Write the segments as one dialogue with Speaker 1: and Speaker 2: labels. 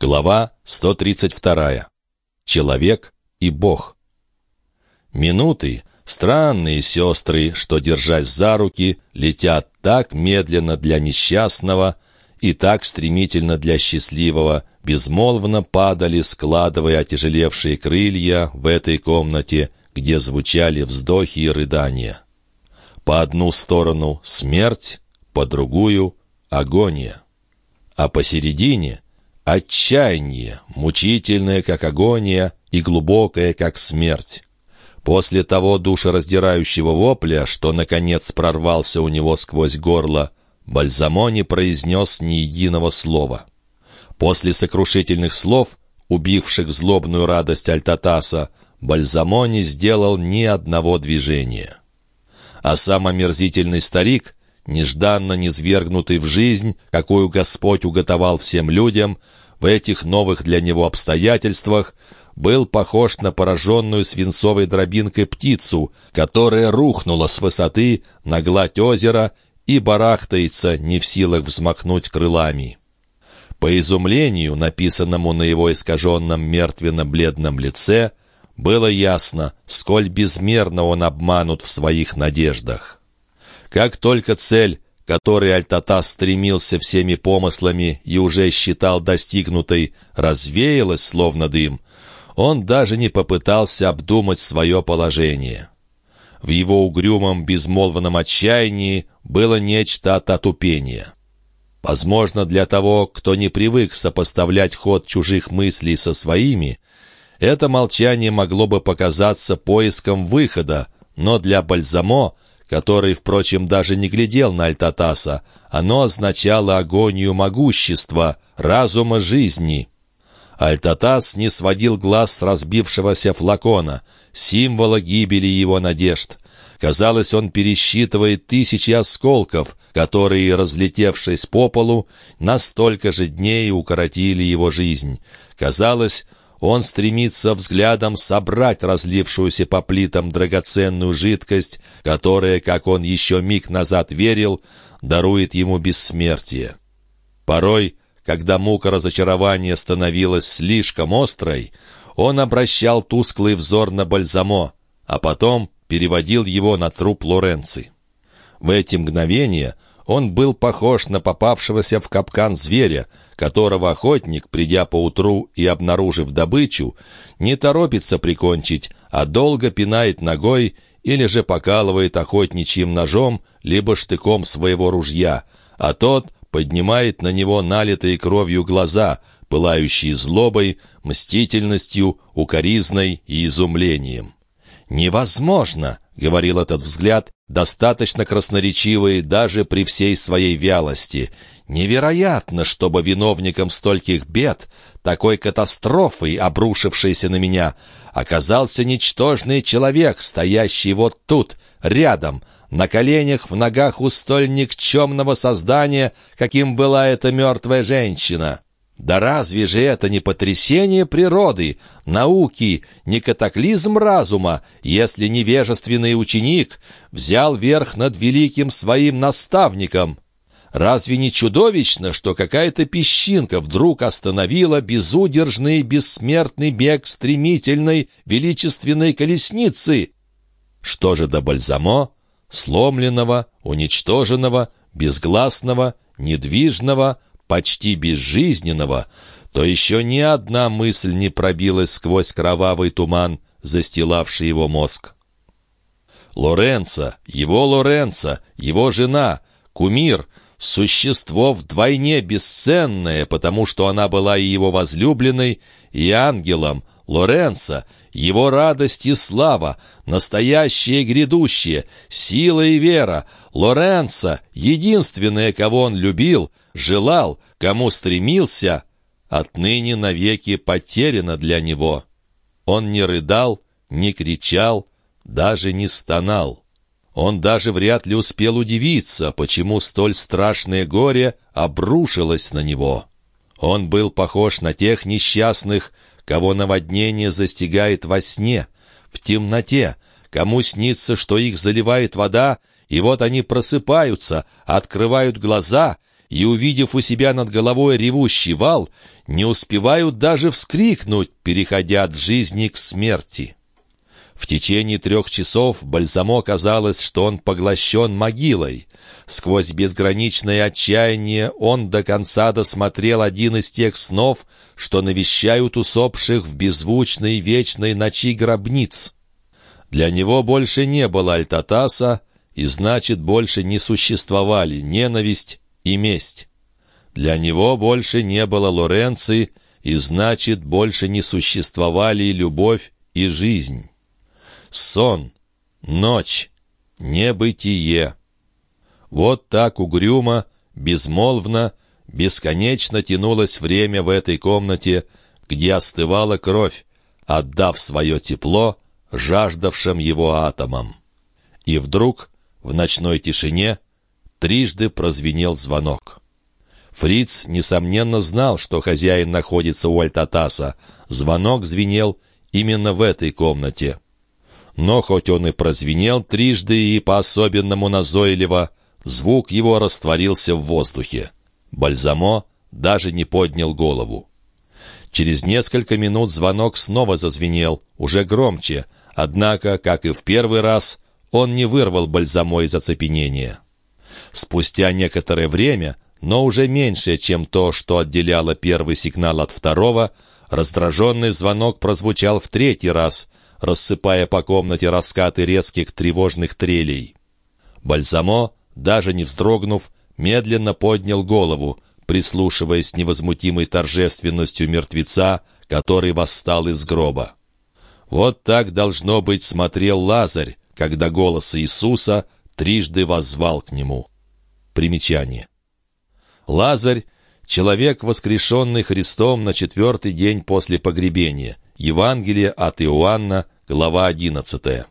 Speaker 1: Глава 132. Человек и Бог. Минуты, странные сестры, что, держась за руки, летят так медленно для несчастного и так стремительно для счастливого, безмолвно падали, складывая отяжелевшие крылья в этой комнате, где звучали вздохи и рыдания. По одну сторону — смерть, по другую — агония. А посередине — Отчаяние, мучительное, как агония, и глубокое, как смерть. После того душераздирающего вопля, что, наконец, прорвался у него сквозь горло, Бальзамо не произнес ни единого слова. После сокрушительных слов, убивших злобную радость Альтатаса, Бальзамо не сделал ни одного движения. А сам омерзительный старик, нежданно низвергнутый в жизнь, какую Господь уготовал всем людям, в этих новых для него обстоятельствах был похож на пораженную свинцовой дробинкой птицу, которая рухнула с высоты на гладь озера и барахтается, не в силах взмахнуть крылами. По изумлению, написанному на его искаженном мертвенно-бледном лице, было ясно, сколь безмерно он обманут в своих надеждах. Как только цель, которой Альтатас стремился всеми помыслами и уже считал достигнутой, развеялась, словно дым, он даже не попытался обдумать свое положение. В его угрюмом, безмолвном отчаянии было нечто от отупения. Возможно, для того, кто не привык сопоставлять ход чужих мыслей со своими, это молчание могло бы показаться поиском выхода, но для Бальзамо — который, впрочем, даже не глядел на Альтатаса. Оно означало агонию могущества, разума жизни. Альтатас не сводил глаз с разбившегося флакона, символа гибели его надежд. Казалось, он пересчитывает тысячи осколков, которые, разлетевшись по полу, настолько же дней укоротили его жизнь. Казалось, он стремится взглядом собрать разлившуюся по плитам драгоценную жидкость, которая, как он еще миг назад верил, дарует ему бессмертие. Порой, когда мука разочарования становилась слишком острой, он обращал тусклый взор на Бальзамо, а потом переводил его на труп Лоренци. В эти мгновения он был похож на попавшегося в капкан зверя, которого охотник, придя поутру и обнаружив добычу, не торопится прикончить, а долго пинает ногой или же покалывает охотничьим ножом, либо штыком своего ружья, а тот поднимает на него налитые кровью глаза, пылающие злобой, мстительностью, укоризной и изумлением. «Невозможно!» — говорил этот взгляд, достаточно красноречивый даже при всей своей вялости. «Невероятно, чтобы виновником стольких бед, такой катастрофой, обрушившейся на меня, оказался ничтожный человек, стоящий вот тут, рядом, на коленях в ногах у столь никчемного создания, каким была эта мертвая женщина». Да разве же это не потрясение природы, науки, не катаклизм разума, если невежественный ученик взял верх над великим своим наставником? Разве не чудовищно, что какая-то песчинка вдруг остановила безудержный бессмертный бег стремительной величественной колесницы? Что же до Бальзамо, сломленного, уничтоженного, безгласного, недвижного, почти безжизненного, то еще ни одна мысль не пробилась сквозь кровавый туман, застилавший его мозг. Лоренцо, его Лоренцо, его жена, кумир, существо вдвойне бесценное, потому что она была и его возлюбленной, и ангелом, Лоренцо, его радость и слава, настоящее и грядущее, сила и вера, Лоренцо, единственное, кого он любил, желал, кому стремился, отныне навеки потеряно для него. Он не рыдал, не кричал, даже не стонал. Он даже вряд ли успел удивиться, почему столь страшное горе обрушилось на него. Он был похож на тех несчастных, кого наводнение застигает во сне, в темноте, кому снится, что их заливает вода, и вот они просыпаются, открывают глаза и, увидев у себя над головой ревущий вал, не успевают даже вскрикнуть, переходя от жизни к смерти. В течение трех часов Бальзамо казалось, что он поглощен могилой. Сквозь безграничное отчаяние он до конца досмотрел один из тех снов, что навещают усопших в беззвучной вечной ночи гробниц. Для него больше не было Альтатаса, и значит, больше не существовали ненависть и месть. Для него больше не было Лоренци, и значит, больше не существовали любовь и жизнь сон, ночь, небытие. Вот так угрюмо, безмолвно, бесконечно тянулось время в этой комнате, где остывала кровь, отдав свое тепло жаждавшим его атомам. И вдруг, в ночной тишине, трижды прозвенел звонок. Фриц, несомненно, знал, что хозяин находится у Альтатаса. Звонок звенел именно в этой комнате. Но хоть он и прозвенел трижды и по-особенному назойливо, звук его растворился в воздухе. Бальзамо даже не поднял голову. Через несколько минут звонок снова зазвенел, уже громче, однако, как и в первый раз, он не вырвал Бальзамо из оцепенения. Спустя некоторое время, но уже меньше, чем то, что отделяло первый сигнал от второго, раздраженный звонок прозвучал в третий раз, рассыпая по комнате раскаты резких тревожных трелей. Бальзамо, даже не вздрогнув, медленно поднял голову, прислушиваясь невозмутимой торжественностью мертвеца, который восстал из гроба. Вот так, должно быть, смотрел Лазарь, когда голос Иисуса трижды воззвал к нему. Примечание. Лазарь — человек, воскрешенный Христом на четвертый день после погребения — Евангелие от Иоанна, глава 11.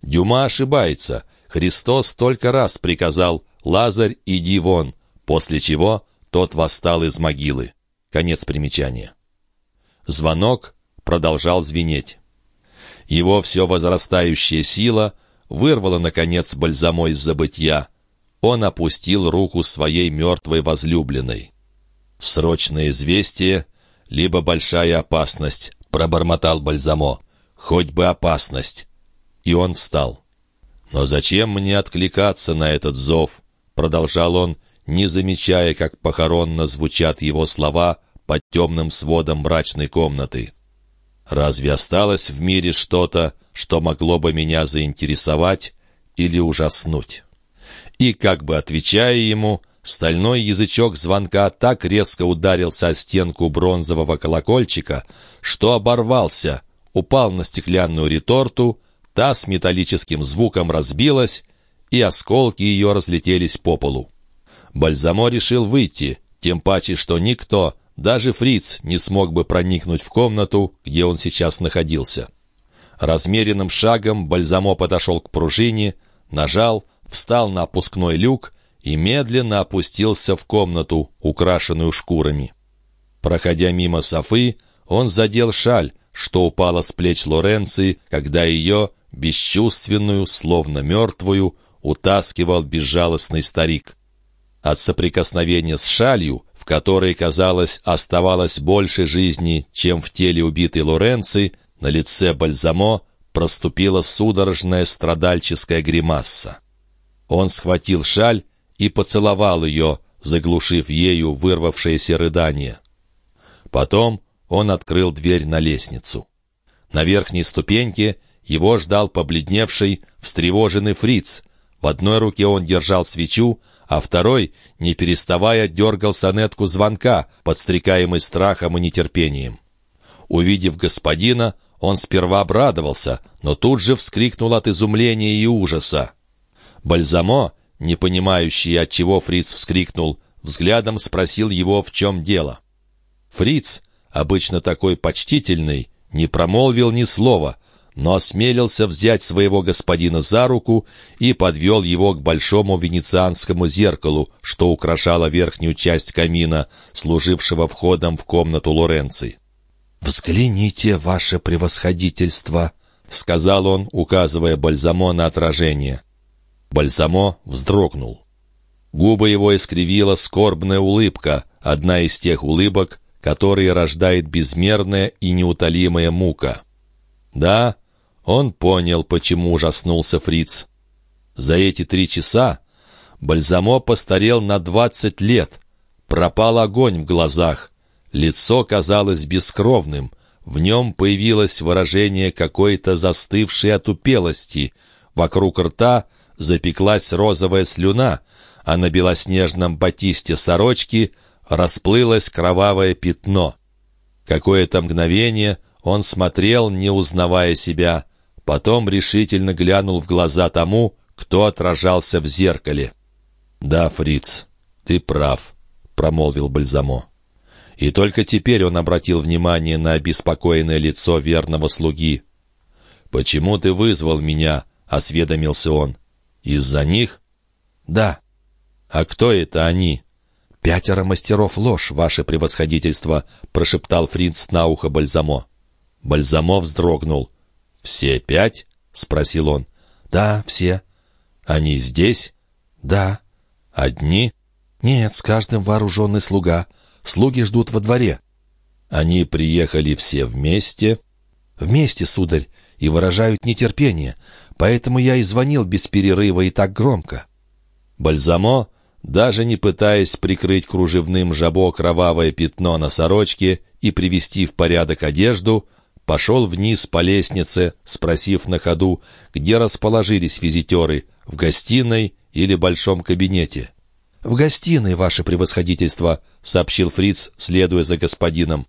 Speaker 1: Дюма ошибается. Христос только раз приказал «Лазарь, иди вон», после чего тот восстал из могилы. Конец примечания. Звонок продолжал звенеть. Его все возрастающая сила вырвала, наконец, бальзамо из забытья. Он опустил руку своей мертвой возлюбленной. Срочное известие, либо большая опасность, пробормотал Бальзамо. «Хоть бы опасность!» И он встал. «Но зачем мне откликаться на этот зов?» Продолжал он, не замечая, как похоронно звучат его слова под темным сводом мрачной комнаты. «Разве осталось в мире что-то, что могло бы меня заинтересовать или ужаснуть?» И, как бы отвечая ему, Стальной язычок звонка так резко ударился о стенку бронзового колокольчика, что оборвался, упал на стеклянную реторту, та с металлическим звуком разбилась, и осколки ее разлетелись по полу. Бальзамо решил выйти, тем паче, что никто, даже фриц, не смог бы проникнуть в комнату, где он сейчас находился. Размеренным шагом Бальзамо подошел к пружине, нажал, встал на опускной люк и медленно опустился в комнату, украшенную шкурами. Проходя мимо Софы, он задел шаль, что упала с плеч Лоренции, когда ее, бесчувственную, словно мертвую, утаскивал безжалостный старик. От соприкосновения с шалью, в которой, казалось, оставалось больше жизни, чем в теле убитой Лоренции, на лице Бальзамо проступила судорожная страдальческая гримаса. Он схватил шаль и поцеловал ее, заглушив ею вырвавшееся рыдание. Потом он открыл дверь на лестницу. На верхней ступеньке его ждал побледневший, встревоженный фриц. В одной руке он держал свечу, а второй, не переставая, дергал сонетку звонка, подстрекаемый страхом и нетерпением. Увидев господина, он сперва обрадовался, но тут же вскрикнул от изумления и ужаса. Бальзамо, не понимающий, от чего Фриц вскрикнул, взглядом спросил его, в чем дело. Фриц, обычно такой почтительный, не промолвил ни слова, но осмелился взять своего господина за руку и подвел его к большому венецианскому зеркалу, что украшало верхнюю часть камина, служившего входом в комнату Лоренци. «Взгляните, ваше превосходительство!» — сказал он, указывая Бальзамо на отражение. Бальзамо вздрогнул. Губы его искривила скорбная улыбка, одна из тех улыбок, которые рождает безмерная и неутолимая мука. Да, он понял, почему ужаснулся фриц. За эти три часа Бальзамо постарел на двадцать лет, пропал огонь в глазах, лицо казалось бескровным, в нем появилось выражение какой-то застывшей отупелости, вокруг рта запеклась розовая слюна, а на белоснежном батисте сорочки расплылось кровавое пятно. Какое-то мгновение он смотрел, не узнавая себя, потом решительно глянул в глаза тому, кто отражался в зеркале. «Да, фриц, ты прав», — промолвил Бальзамо. И только теперь он обратил внимание на обеспокоенное лицо верного слуги. «Почему ты вызвал меня?» — осведомился он. «Из-за них?» «Да». «А кто это они?» «Пятеро мастеров ложь, ваше превосходительство», — прошептал Фринц на ухо Бальзамо. Бальзамо вздрогнул. «Все пять?» — спросил он. «Да, все». «Они здесь?» «Да». «Одни?» «Нет, с каждым вооруженный слуга. Слуги ждут во дворе». «Они приехали все вместе?» «Вместе, сударь, и выражают нетерпение. Поэтому я и звонил без перерыва и так громко». Бальзамо, даже не пытаясь прикрыть кружевным жабо кровавое пятно на сорочке и привести в порядок одежду, пошел вниз по лестнице, спросив на ходу, где расположились визитеры, в гостиной или большом кабинете. «В гостиной, ваше превосходительство», — сообщил фриц, следуя за господином.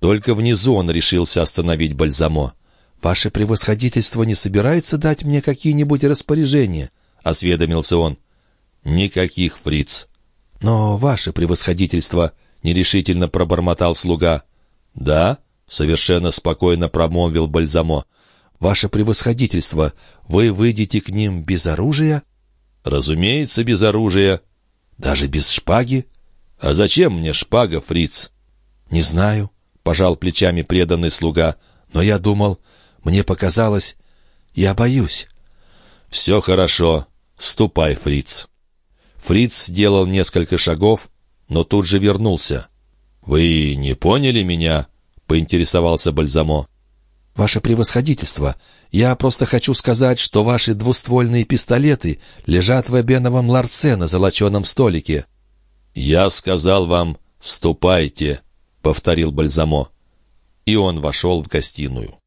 Speaker 1: Только внизу он решился остановить Бальзамо. «Ваше превосходительство не собирается дать мне какие-нибудь распоряжения?» — осведомился он. «Никаких, фриц». «Но, ваше превосходительство», — нерешительно пробормотал слуга. «Да?» — совершенно спокойно промолвил Бальзамо. «Ваше превосходительство, вы выйдете к ним без оружия?» «Разумеется, без оружия». «Даже без шпаги?» «А зачем мне шпага, фриц?» «Не знаю», — пожал плечами преданный слуга. «Но я думал, мне показалось... Я боюсь». «Все хорошо. Ступай, фриц». Фриц сделал несколько шагов, но тут же вернулся. «Вы не поняли меня?» — поинтересовался Бальзамо. «Ваше превосходительство, я просто хочу сказать, что ваши двуствольные пистолеты лежат в эбеновом ларце на золоченом столике». «Я сказал вам, ступайте», — повторил Бальзамо. И он вошел в гостиную.